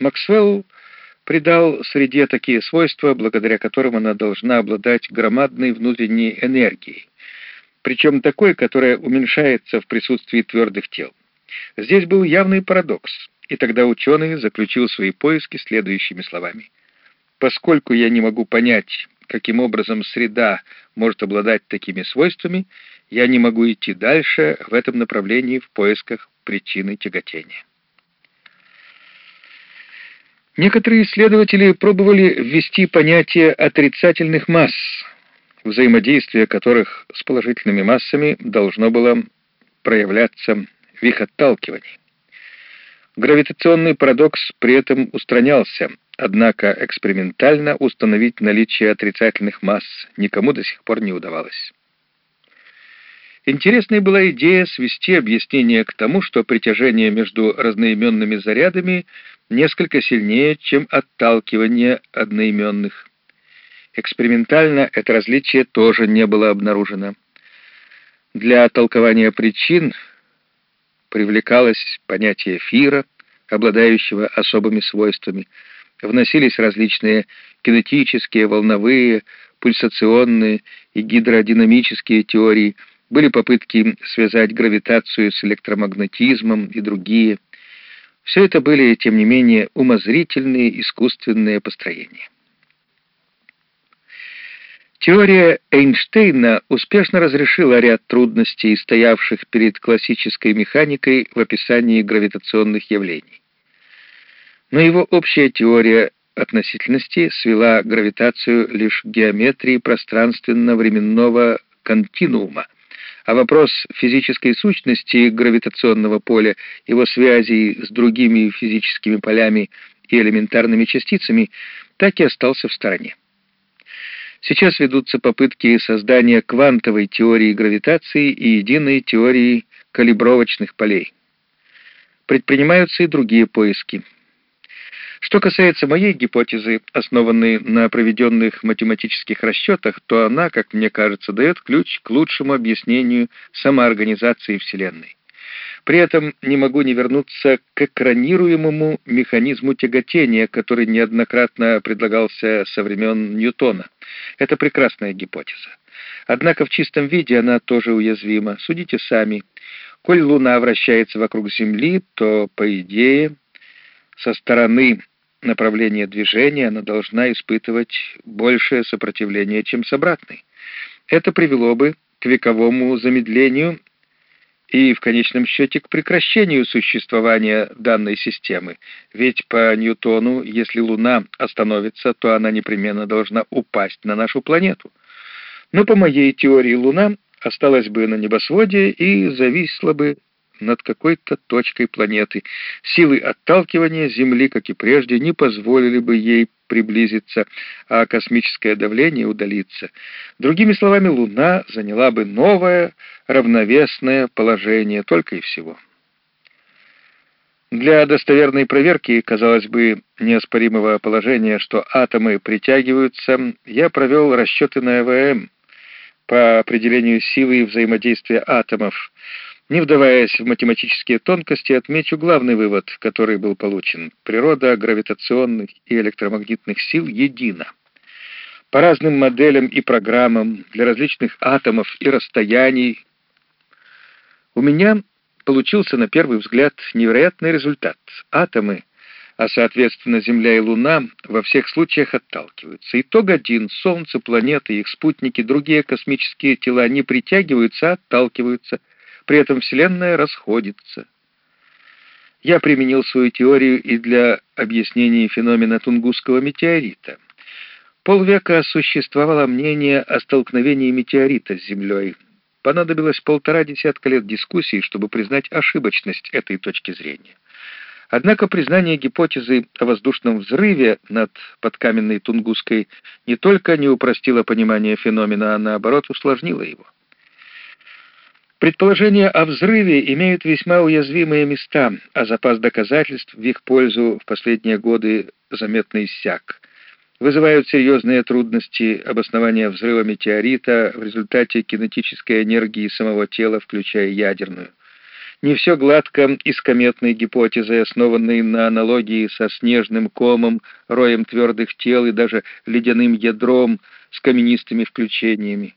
Максвелл придал среде такие свойства, благодаря которым она должна обладать громадной внутренней энергией, причем такой, которая уменьшается в присутствии твердых тел. Здесь был явный парадокс, и тогда ученый заключил свои поиски следующими словами. «Поскольку я не могу понять, каким образом среда может обладать такими свойствами, я не могу идти дальше в этом направлении в поисках причины тяготения». Некоторые исследователи пробовали ввести понятие отрицательных масс, взаимодействие которых с положительными массами должно было проявляться в их отталкивании. Гравитационный парадокс при этом устранялся, однако экспериментально установить наличие отрицательных масс никому до сих пор не удавалось. Интересной была идея свести объяснение к тому, что притяжение между разноименными зарядами несколько сильнее, чем отталкивание одноименных. Экспериментально это различие тоже не было обнаружено. Для толкования причин привлекалось понятие эфира, обладающего особыми свойствами, вносились различные кинетические, волновые, пульсационные и гидродинамические теории, были попытки связать гравитацию с электромагнетизмом и другие. Все это были, тем не менее, умозрительные искусственные построения. Теория Эйнштейна успешно разрешила ряд трудностей, стоявших перед классической механикой в описании гравитационных явлений. Но его общая теория относительности свела гравитацию лишь к геометрии пространственно-временного континуума, а вопрос физической сущности гравитационного поля, его связей с другими физическими полями и элементарными частицами так и остался в стороне. Сейчас ведутся попытки создания квантовой теории гравитации и единой теории калибровочных полей. Предпринимаются и другие поиски. Что касается моей гипотезы, основанной на проведенных математических расчетах, то она, как мне кажется, дает ключ к лучшему объяснению самоорганизации Вселенной. При этом не могу не вернуться к экранируемому механизму тяготения, который неоднократно предлагался со времен Ньютона. Это прекрасная гипотеза. Однако в чистом виде она тоже уязвима. Судите сами. Коль Луна вращается вокруг Земли, то, по идее, со стороны направления движения она должна испытывать большее сопротивление, чем с обратной. Это привело бы к вековому замедлению и в конечном счете к прекращению существования данной системы. Ведь по Ньютону, если Луна остановится, то она непременно должна упасть на нашу планету. Но по моей теории Луна осталась бы на небосводе и зависла бы над какой-то точкой планеты. Силы отталкивания Земли, как и прежде, не позволили бы ей приблизиться, а космическое давление удалиться. Другими словами, Луна заняла бы новое равновесное положение, только и всего. Для достоверной проверки, казалось бы, неоспоримого положения, что атомы притягиваются, я провел расчеты на ЭВМ по определению силы взаимодействия атомов, не вдаваясь в математические тонкости, отмечу главный вывод, который был получен. Природа гравитационных и электромагнитных сил едина. По разным моделям и программам, для различных атомов и расстояний, у меня получился на первый взгляд невероятный результат. Атомы, а соответственно Земля и Луна, во всех случаях отталкиваются. Итог один. Солнце, планеты, их спутники, другие космические тела не притягиваются, а отталкиваются – при этом Вселенная расходится. Я применил свою теорию и для объяснения феномена Тунгусского метеорита. Полвека существовало мнение о столкновении метеорита с Землей. Понадобилось полтора десятка лет дискуссий, чтобы признать ошибочность этой точки зрения. Однако признание гипотезы о воздушном взрыве над подкаменной Тунгусской не только не упростило понимание феномена, а наоборот усложнило его. Предположения о взрыве имеют весьма уязвимые места, а запас доказательств в их пользу в последние годы заметно иссяк. Вызывают серьезные трудности обоснования взрыва метеорита в результате кинетической энергии самого тела, включая ядерную. Не все гладко и с кометной гипотезой, основанной на аналогии со снежным комом, роем твердых тел и даже ледяным ядром с каменистыми включениями.